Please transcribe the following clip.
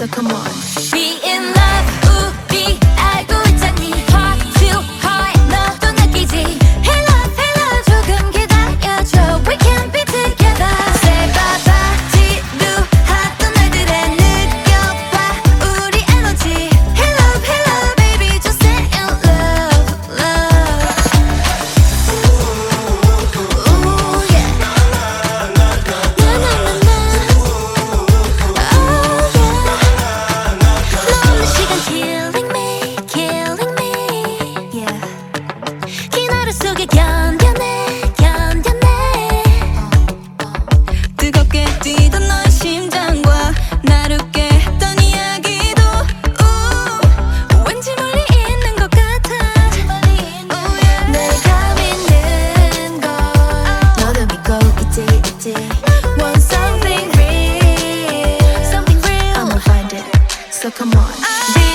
so come on. Be in love. so come on.